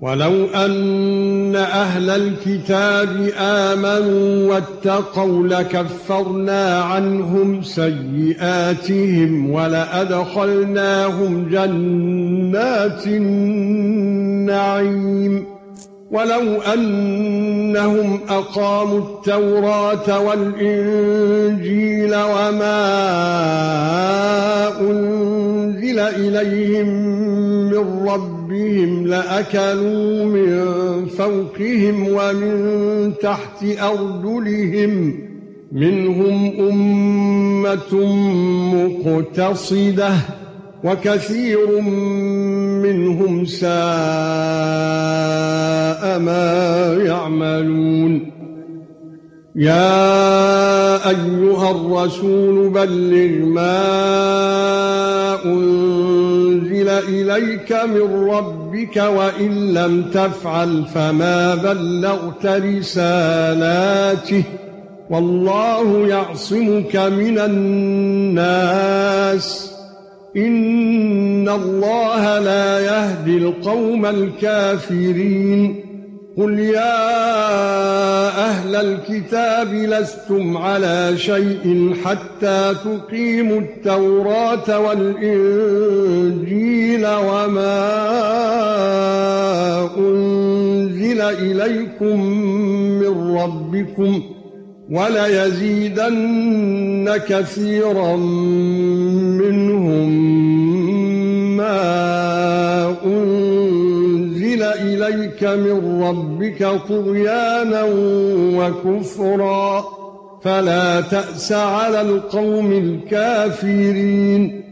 ولو أن أهل الكتاب آمنوا واتقوا لكفرنا عنهم سيئاتهم ولأدخلناهم جنات النعيم. ولو أنهم أقاموا التوراة والإنجيل وما من ربهم لأكلوا من فوقهم ومن تحت أرجلهم منهم أمة مقتصدة وكثير منهم ساء ما يعملون. يا أيها الرسول بلغ ما أنزل إليك من ربك وإن لم تفعل فما بلغت رسالاته والله يعصمك من الناس إن الله لا يهدي القوم الكافرين قل يا أهل الكتاب لستم على شيء حتى تقيموا التوراة والإنجيل وما أنزل إليكم من ربكم ولا يزيدن كثيرا منهم إليك من ربك طغيانا وكفرا. فلا تأس على القوم الكافرين.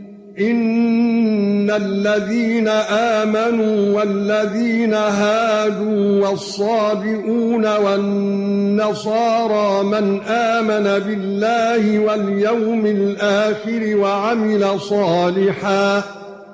إن الذين آمنوا والذين هادوا والصابئون والنصارى من آمن بالله واليوم الآخر وعمل صالحا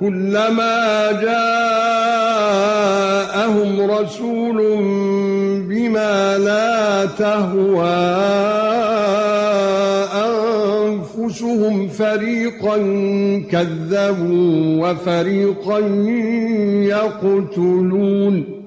كلما جاءهم رسول بما لا تهوى أنفسهم فريقا كذبوا وفريقا يقتلون.